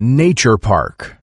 Nature Park.